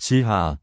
西哈。